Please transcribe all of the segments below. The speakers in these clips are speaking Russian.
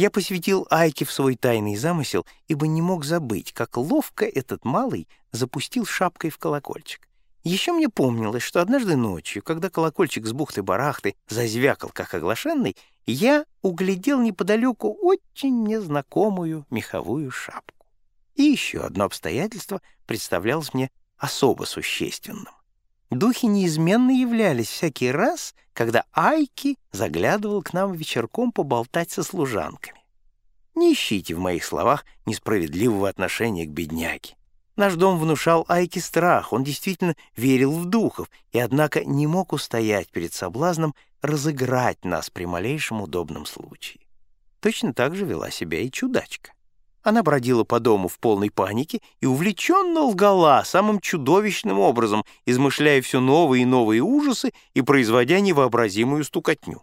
Я посвятил Айке в свой тайный замысел, ибо не мог забыть, как ловко этот малый запустил шапкой в колокольчик. Еще мне помнилось, что однажды ночью, когда колокольчик с бухты-барахты зазвякал, как оглашенный, я углядел неподалеку очень незнакомую меховую шапку. И еще одно обстоятельство представлялось мне особо существенным. Духи неизменно являлись всякий раз, когда Айки заглядывал к нам вечерком поболтать со служанками. Не ищите в моих словах несправедливого отношения к бедняге. Наш дом внушал Айке страх, он действительно верил в духов, и, однако, не мог устоять перед соблазном разыграть нас при малейшем удобном случае. Точно так же вела себя и чудачка. Она бродила по дому в полной панике и увлеченно лгала самым чудовищным образом, измышляя все новые и новые ужасы и производя невообразимую стукотню.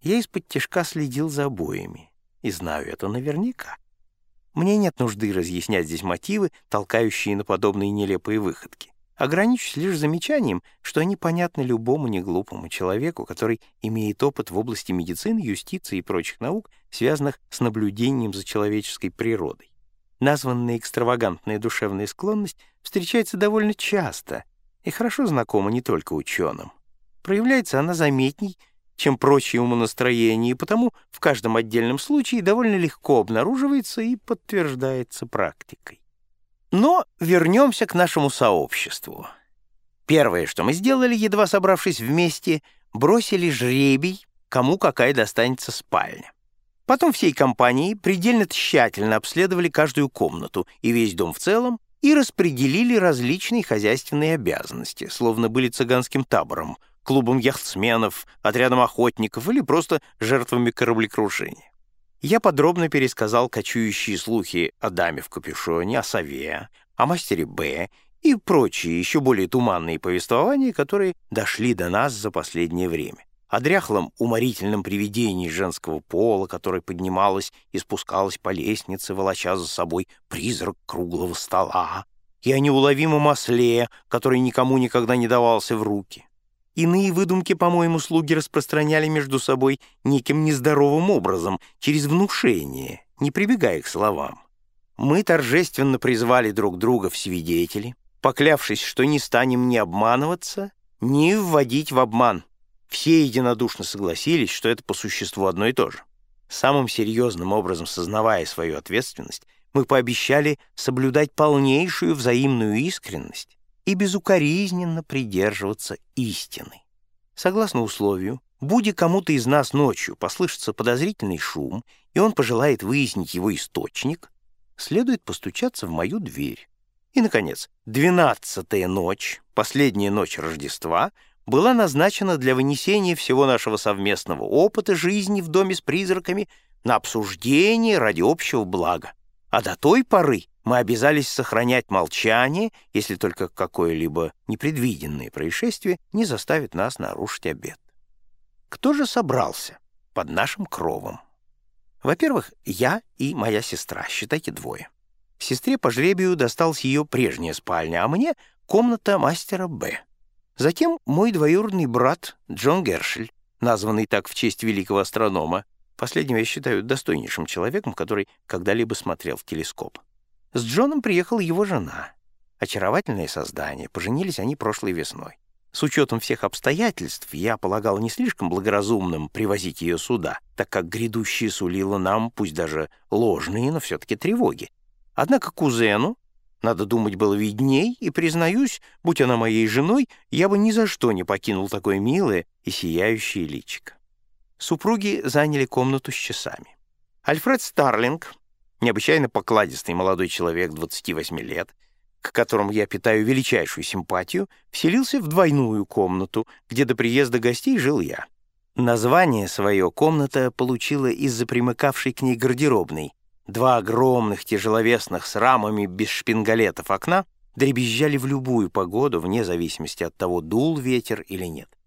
Я из-под тяжка следил за обоями, и знаю это наверняка. Мне нет нужды разъяснять здесь мотивы, толкающие на подобные нелепые выходки. Ограничусь лишь замечанием, что они понятны любому неглупому человеку, который имеет опыт в области медицины, юстиции и прочих наук, связанных с наблюдением за человеческой природой. Названная экстравагантная душевная склонность встречается довольно часто и хорошо знакома не только ученым. Проявляется она заметней, чем прочие умонастроения, и потому в каждом отдельном случае довольно легко обнаруживается и подтверждается практикой. Но вернемся к нашему сообществу. Первое, что мы сделали, едва собравшись вместе, бросили жребий, кому какая достанется спальня. Потом всей компанией предельно тщательно обследовали каждую комнату и весь дом в целом и распределили различные хозяйственные обязанности, словно были цыганским табором, клубом яхтсменов, отрядом охотников или просто жертвами кораблекрушения. Я подробно пересказал кочующие слухи о даме в капюшоне, о сове, о мастере Б и прочие еще более туманные повествования, которые дошли до нас за последнее время. О дряхлом уморительном привидении женского пола, которое поднималось и спускалось по лестнице, волоча за собой призрак круглого стола, и о неуловимом осле, который никому никогда не давался в руки. Иные выдумки, по-моему, слуги распространяли между собой неким нездоровым образом, через внушение, не прибегая к словам. Мы торжественно призвали друг друга в свидетели, поклявшись, что не станем ни обманываться, ни вводить в обман. Все единодушно согласились, что это по существу одно и то же. Самым серьезным образом сознавая свою ответственность, мы пообещали соблюдать полнейшую взаимную искренность и безукоризненно придерживаться истины. Согласно условию, будь кому-то из нас ночью послышится подозрительный шум, и он пожелает выяснить его источник, следует постучаться в мою дверь. И, наконец, двенадцатая ночь, последняя ночь Рождества, была назначена для вынесения всего нашего совместного опыта жизни в доме с призраками на обсуждение ради общего блага. А до той поры мы обязались сохранять молчание, если только какое-либо непредвиденное происшествие не заставит нас нарушить обед. Кто же собрался под нашим кровом? Во-первых, я и моя сестра, считайте двое. Сестре по жребию досталась ее прежняя спальня, а мне — комната мастера Б. Затем мой двоюродный брат Джон Гершель, названный так в честь великого астронома, последнего я считаю достойнейшим человеком, который когда-либо смотрел в телескоп. С Джоном приехала его жена. Очаровательное создание, поженились они прошлой весной. С учетом всех обстоятельств, я полагал не слишком благоразумным привозить ее сюда, так как грядущее сулило нам, пусть даже ложные, но все-таки тревоги. Однако кузену, надо думать, было видней, и, признаюсь, будь она моей женой, я бы ни за что не покинул такое милое и сияющее личико. Супруги заняли комнату с часами. Альфред Старлинг, необычайно покладистый молодой человек 28 лет, к которому я питаю величайшую симпатию, вселился в двойную комнату, где до приезда гостей жил я. Название свое комната получила из-за примыкавшей к ней гардеробной. Два огромных тяжеловесных с рамами без шпингалетов окна дребезжали в любую погоду, вне зависимости от того, дул ветер или нет.